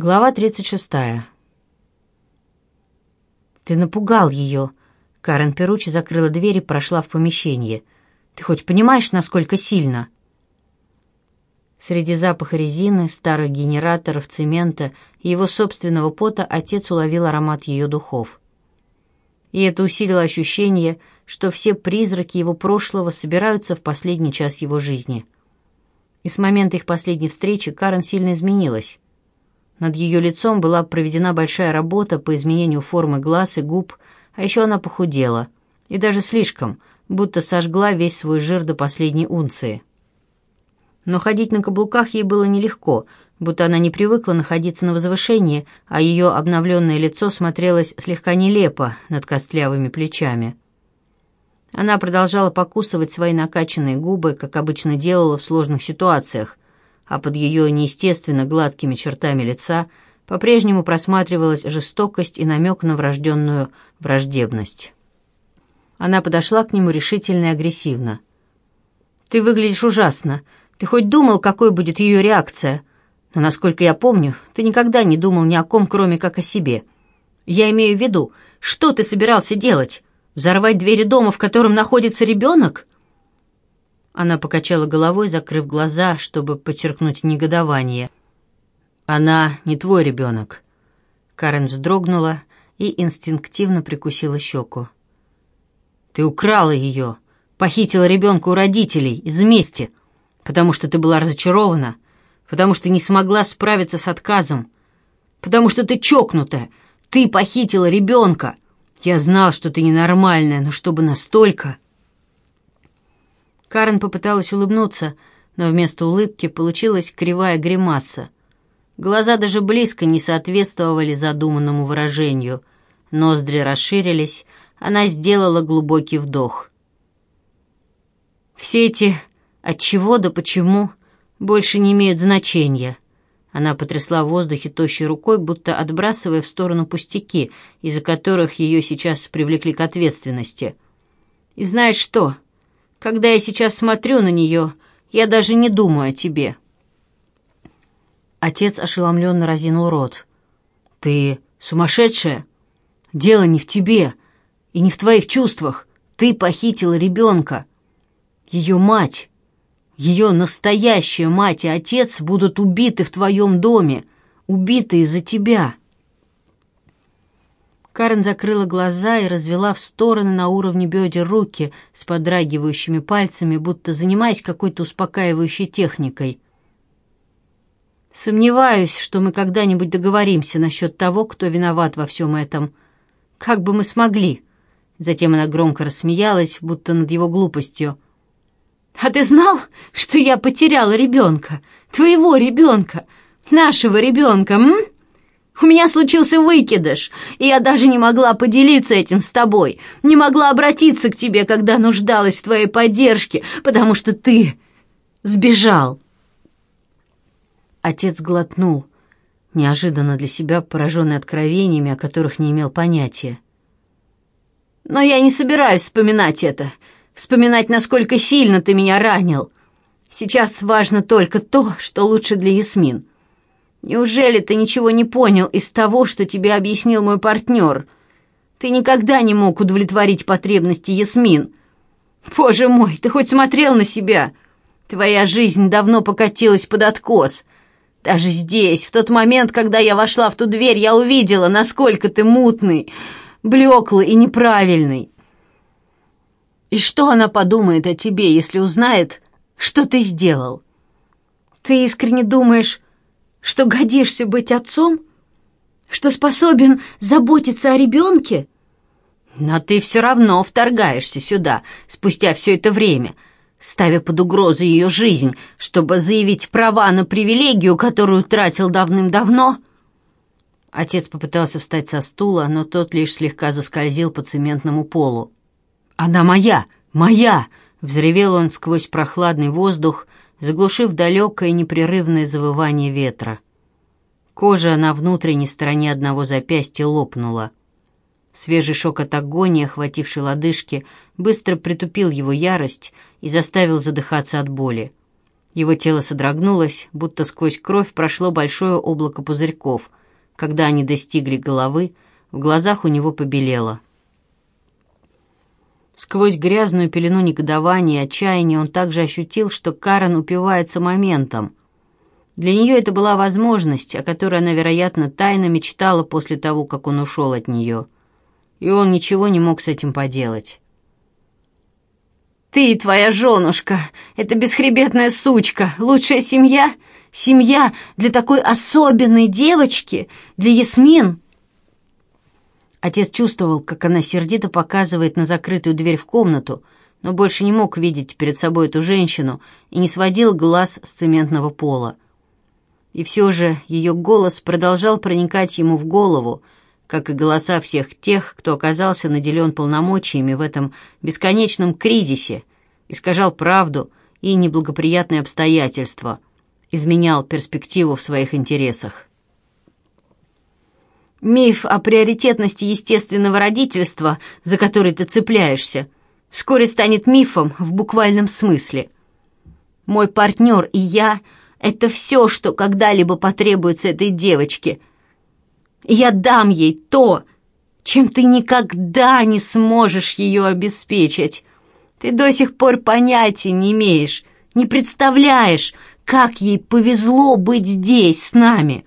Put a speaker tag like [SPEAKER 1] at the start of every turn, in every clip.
[SPEAKER 1] Глава 36. «Ты напугал ее!» Карен Перучи закрыла дверь и прошла в помещение. «Ты хоть понимаешь, насколько сильно?» Среди запаха резины, старых генераторов, цемента и его собственного пота отец уловил аромат ее духов. И это усилило ощущение, что все призраки его прошлого собираются в последний час его жизни. И с момента их последней встречи Карен сильно изменилась. Над ее лицом была проведена большая работа по изменению формы глаз и губ, а еще она похудела. И даже слишком, будто сожгла весь свой жир до последней унции. Но ходить на каблуках ей было нелегко, будто она не привыкла находиться на возвышении, а ее обновленное лицо смотрелось слегка нелепо над костлявыми плечами. Она продолжала покусывать свои накачанные губы, как обычно делала в сложных ситуациях, а под ее неестественно гладкими чертами лица по-прежнему просматривалась жестокость и намек на врожденную враждебность. Она подошла к нему решительно и агрессивно. «Ты выглядишь ужасно. Ты хоть думал, какой будет ее реакция? Но, насколько я помню, ты никогда не думал ни о ком, кроме как о себе. Я имею в виду, что ты собирался делать? Взорвать двери дома, в котором находится ребенок?» Она покачала головой, закрыв глаза, чтобы подчеркнуть негодование. «Она не твой ребенок». Карен вздрогнула и инстинктивно прикусила щеку. «Ты украла ее, похитила ребенка у родителей из мести, потому что ты была разочарована, потому что не смогла справиться с отказом, потому что ты чокнутая, ты похитила ребенка. Я знал, что ты ненормальная, но чтобы настолько...» Карен попыталась улыбнуться, но вместо улыбки получилась кривая гримаса. Глаза даже близко не соответствовали задуманному выражению. Ноздри расширились, она сделала глубокий вдох. «Все эти от чего да почему больше не имеют значения». Она потрясла в воздухе тощей рукой, будто отбрасывая в сторону пустяки, из-за которых ее сейчас привлекли к ответственности. «И знаешь что?» Когда я сейчас смотрю на нее, я даже не думаю о тебе». Отец ошеломленно разинул рот. «Ты сумасшедшая? Дело не в тебе и не в твоих чувствах. Ты похитила ребенка. Ее мать, ее настоящая мать и отец будут убиты в твоем доме, убиты из-за тебя. Карен закрыла глаза и развела в стороны на уровне бедер руки с подрагивающими пальцами, будто занимаясь какой-то успокаивающей техникой. «Сомневаюсь, что мы когда-нибудь договоримся насчет того, кто виноват во всем этом. Как бы мы смогли?» Затем она громко рассмеялась, будто над его глупостью. «А ты знал, что я потеряла ребенка? Твоего ребенка? Нашего ребенка, м?» У меня случился выкидыш, и я даже не могла поделиться этим с тобой, не могла обратиться к тебе, когда нуждалась в твоей поддержке, потому что ты сбежал». Отец глотнул, неожиданно для себя пораженный откровениями, о которых не имел понятия. «Но я не собираюсь вспоминать это, вспоминать, насколько сильно ты меня ранил. Сейчас важно только то, что лучше для Ясмин». Неужели ты ничего не понял из того, что тебе объяснил мой партнер? Ты никогда не мог удовлетворить потребности Ясмин. Боже мой, ты хоть смотрел на себя? Твоя жизнь давно покатилась под откос. Даже здесь, в тот момент, когда я вошла в ту дверь, я увидела, насколько ты мутный, блеклый и неправильный. И что она подумает о тебе, если узнает, что ты сделал? Ты искренне думаешь, что годишься быть отцом? Что способен заботиться о ребенке? Но ты все равно вторгаешься сюда спустя все это время, ставя под угрозу ее жизнь, чтобы заявить права на привилегию, которую тратил давным-давно. Отец попытался встать со стула, но тот лишь слегка заскользил по цементному полу. «Она моя! Моя!» — взревел он сквозь прохладный воздух — заглушив далекое непрерывное завывание ветра. Кожа на внутренней стороне одного запястья лопнула. Свежий шок от агонии, охвативший лодыжки, быстро притупил его ярость и заставил задыхаться от боли. Его тело содрогнулось, будто сквозь кровь прошло большое облако пузырьков. Когда они достигли головы, в глазах у него побелело. Сквозь грязную пелену негодования и отчаяния он также ощутил, что Карен упивается моментом. Для нее это была возможность, о которой она, вероятно, тайно мечтала после того, как он ушел от нее. И он ничего не мог с этим поделать.
[SPEAKER 2] «Ты и твоя женушка! Это бесхребетная сучка! Лучшая семья! Семья для такой особенной девочки! Для Ясмин!»
[SPEAKER 1] Отец чувствовал, как она сердито показывает на закрытую дверь в комнату, но больше не мог видеть перед собой эту женщину и не сводил глаз с цементного пола. И все же ее голос продолжал проникать ему в голову, как и голоса всех тех, кто оказался наделен полномочиями в этом бесконечном кризисе, искажал правду и неблагоприятные обстоятельства, изменял перспективу в своих интересах.
[SPEAKER 2] Миф о приоритетности естественного родительства, за который ты цепляешься, вскоре станет мифом в буквальном смысле. Мой партнер и я — это все, что когда-либо потребуется этой девочке. Я дам ей то, чем ты никогда не сможешь ее обеспечить. Ты до сих пор понятия не имеешь, не представляешь, как ей повезло быть здесь с нами».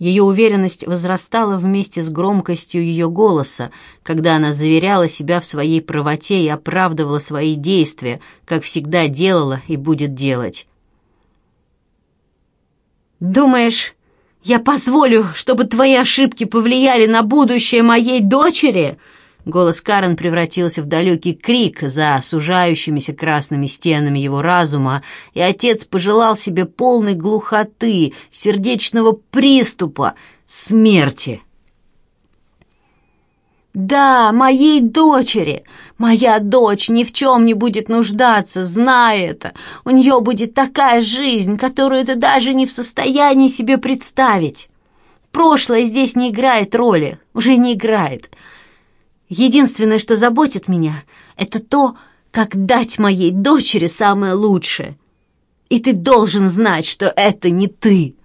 [SPEAKER 1] Ее уверенность возрастала вместе с громкостью ее голоса, когда она заверяла себя в своей правоте и оправдывала свои действия, как всегда делала и будет делать.
[SPEAKER 2] «Думаешь, я позволю, чтобы твои ошибки повлияли на будущее моей дочери?» Голос Карен превратился в далекий крик за сужающимися красными стенами его разума, и отец пожелал себе полной глухоты, сердечного приступа, смерти. «Да, моей дочери! Моя дочь ни в чем не будет нуждаться, зная это. У нее будет такая жизнь, которую ты даже не в состоянии себе представить. Прошлое здесь не играет роли, уже не играет. Единственное, что заботит меня, это то, как дать моей дочери самое лучшее. И ты должен знать, что это не ты.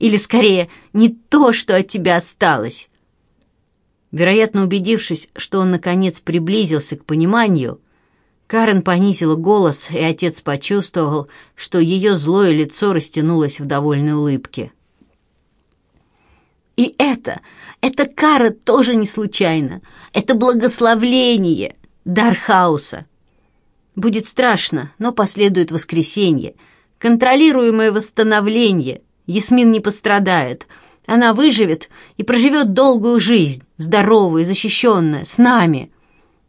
[SPEAKER 2] Или, скорее, не то, что от тебя осталось.
[SPEAKER 1] Вероятно, убедившись, что он, наконец, приблизился к пониманию, Карен понизила голос, и отец почувствовал, что ее злое лицо растянулось в довольной улыбке.
[SPEAKER 2] И это, эта кара тоже не случайно. Это благословление, дар хаоса. Будет страшно, но последует воскресенье. Контролируемое восстановление. Ясмин не пострадает. Она выживет и проживет долгую жизнь, здоровая, защищенная, с нами.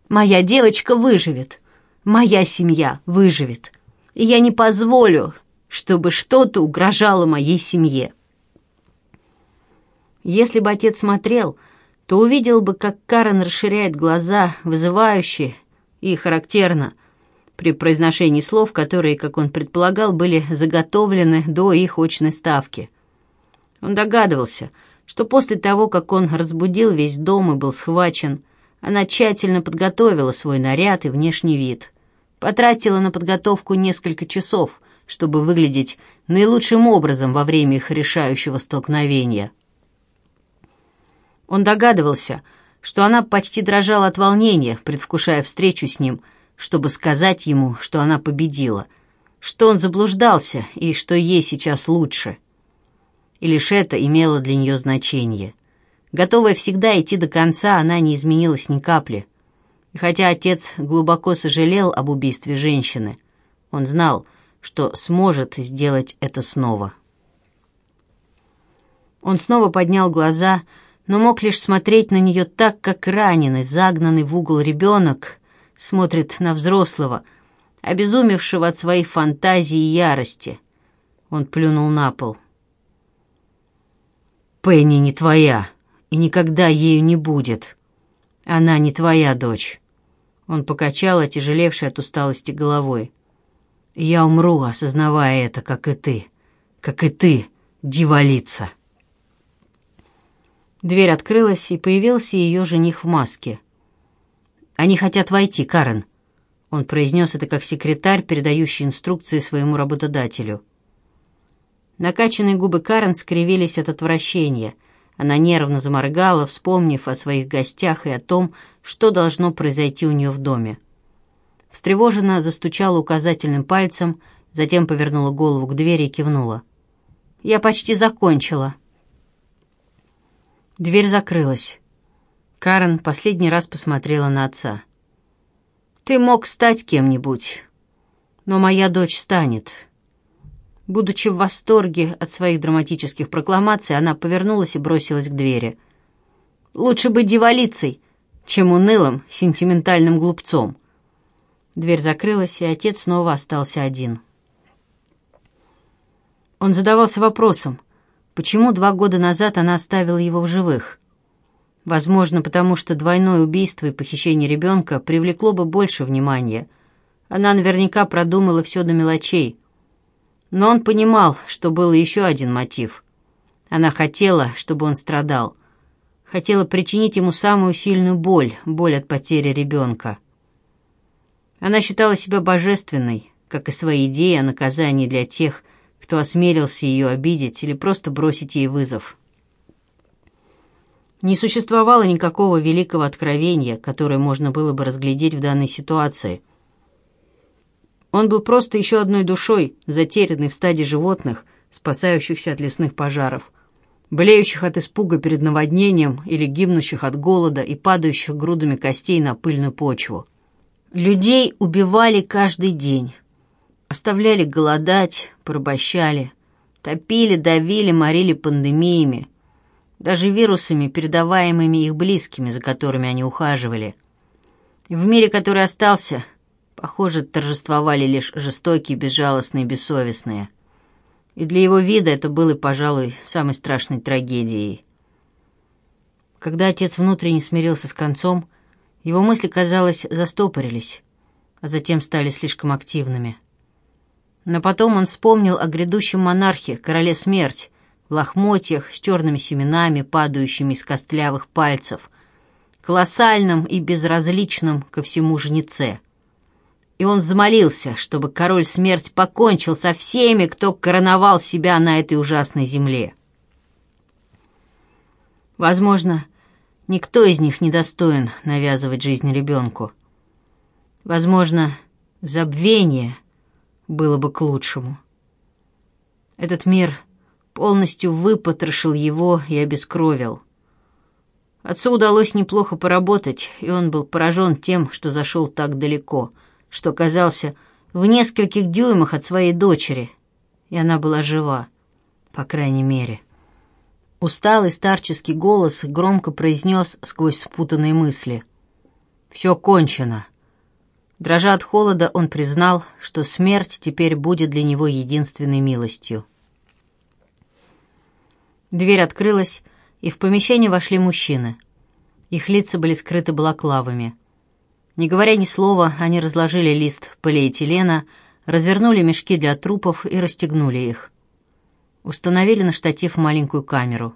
[SPEAKER 2] Моя девочка выживет. Моя семья выживет. И я не позволю, чтобы что-то угрожало моей семье.
[SPEAKER 1] Если бы отец смотрел, то увидел бы, как Карен расширяет глаза, вызывающе и характерно, при произношении слов, которые, как он предполагал, были заготовлены до их очной ставки. Он догадывался, что после того, как он разбудил весь дом и был схвачен, она тщательно подготовила свой наряд и внешний вид. Потратила на подготовку несколько часов, чтобы выглядеть наилучшим образом во время их решающего столкновения – он догадывался, что она почти дрожала от волнения, предвкушая встречу с ним, чтобы сказать ему, что она победила, что он заблуждался и что ей сейчас лучше. И лишь это имело для нее значение. Готовая всегда идти до конца, она не изменилась ни капли. И хотя отец глубоко сожалел об убийстве женщины, он знал, что сможет сделать это снова. Он снова поднял глаза, — но мог лишь смотреть на нее так, как раненый, загнанный в угол ребенок смотрит на взрослого, обезумевшего от своих фантазий и ярости. Он плюнул на пол. «Пенни не твоя и никогда ею не будет. Она не твоя дочь». Он покачал отяжелевшей от усталости головой. «Я умру, осознавая это, как и ты, как и ты, дивалица». Дверь открылась, и появился ее жених в маске. «Они хотят войти, Карен». Он произнес это как секретарь, передающий инструкции своему работодателю. Накачанные губы Карен скривились от отвращения. Она нервно заморгала, вспомнив о своих гостях и о том, что должно произойти у нее в доме. Встревоженно застучала указательным пальцем, затем повернула голову к двери и кивнула. «Я почти закончила», Дверь закрылась. Карен последний раз посмотрела на отца. «Ты мог стать кем-нибудь, но моя дочь станет». Будучи в восторге от своих драматических прокламаций, она повернулась и бросилась к двери. «Лучше быть девалицей, чем унылым, сентиментальным глупцом». Дверь закрылась, и отец снова остался один. Он задавался вопросом — Почему два года назад она оставила его в живых? Возможно, потому что двойное убийство и похищение ребенка привлекло бы больше внимания. Она наверняка продумала все до мелочей. Но он понимал, что был еще один мотив. Она хотела, чтобы он страдал. Хотела причинить ему самую сильную боль, боль от потери ребенка. Она считала себя божественной, как и свои идеи о наказании для тех, кто осмелился ее обидеть или просто бросить ей вызов. Не существовало никакого великого откровения, которое можно было бы разглядеть в данной ситуации. Он был просто еще одной душой, затерянной в стаде животных, спасающихся от лесных пожаров, блеющих от испуга перед наводнением или гибнущих от голода и падающих грудами костей на пыльную почву. Людей убивали каждый день. Оставляли голодать, порабощали, топили, давили, морили пандемиями, даже вирусами, передаваемыми их близкими, за которыми они ухаживали. И в мире, который остался, похоже, торжествовали лишь жестокие, безжалостные, бессовестные. И для его вида это было, пожалуй, самой страшной трагедией. Когда отец внутренне смирился с концом, его мысли, казалось, застопорились, а затем стали слишком активными. Но потом он вспомнил о грядущем монархе, короле смерть, в лохмотьях с черными семенами, падающими из костлявых пальцев, колоссальном и безразличном ко всему жнеце. И он взмолился, чтобы король смерть покончил со всеми, кто короновал себя на этой ужасной земле. Возможно, никто из них не достоин навязывать жизнь ребенку. Возможно, забвение — было бы к лучшему. Этот мир полностью выпотрошил его и обескровил. Отцу удалось неплохо поработать, и он был поражен тем, что зашел так далеко, что казался в нескольких дюймах от своей дочери, и она была жива, по крайней мере. Усталый старческий голос громко произнес сквозь спутанные мысли. «Все кончено. Дрожа от холода, он признал, что смерть теперь будет для него единственной милостью. Дверь открылась, и в помещение вошли мужчины. Их лица были скрыты балаклавами. Не говоря ни слова, они разложили лист полиэтилена, развернули мешки для трупов и расстегнули их. Установили на штатив маленькую камеру.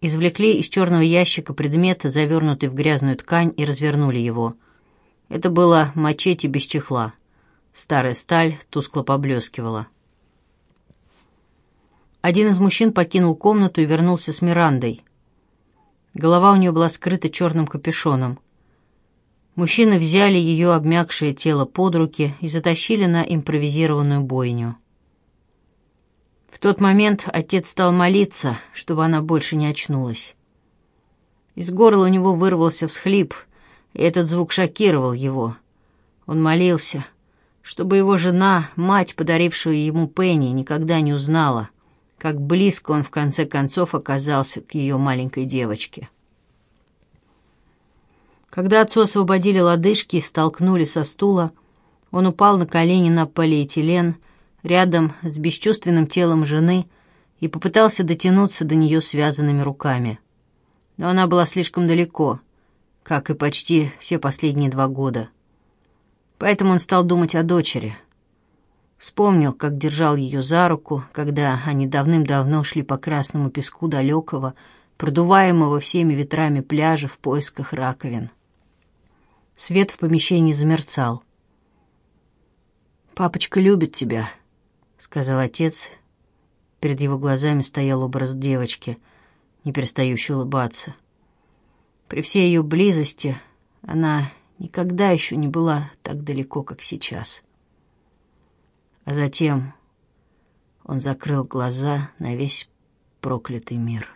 [SPEAKER 1] Извлекли из черного ящика предмет, завернутый в грязную ткань, и развернули его — это было мачете без чехла. Старая сталь тускло поблескивала. Один из мужчин покинул комнату и вернулся с Мирандой. Голова у нее была скрыта черным капюшоном. Мужчины взяли ее обмякшее тело под руки и затащили на импровизированную бойню. В тот момент отец стал молиться, чтобы она больше не очнулась. Из горла у него вырвался всхлип — этот звук шокировал его. Он молился, чтобы его жена, мать, подарившую ему Пенни, никогда не узнала, как близко он в конце концов оказался к ее маленькой девочке. Когда отцу освободили лодыжки и столкнули со стула, он упал на колени на полиэтилен рядом с бесчувственным телом жены и попытался дотянуться до нее связанными руками. Но она была слишком далеко — как и почти все последние два года. Поэтому он стал думать о дочери. Вспомнил, как держал ее за руку, когда они давным-давно шли по красному песку далекого, продуваемого всеми ветрами пляжа в поисках раковин. Свет в помещении замерцал. «Папочка любит тебя», — сказал отец. Перед его глазами стоял образ девочки, не перестающий улыбаться. — при всей ее близости она никогда еще не была так далеко, как сейчас. А затем он закрыл глаза на весь проклятый мир.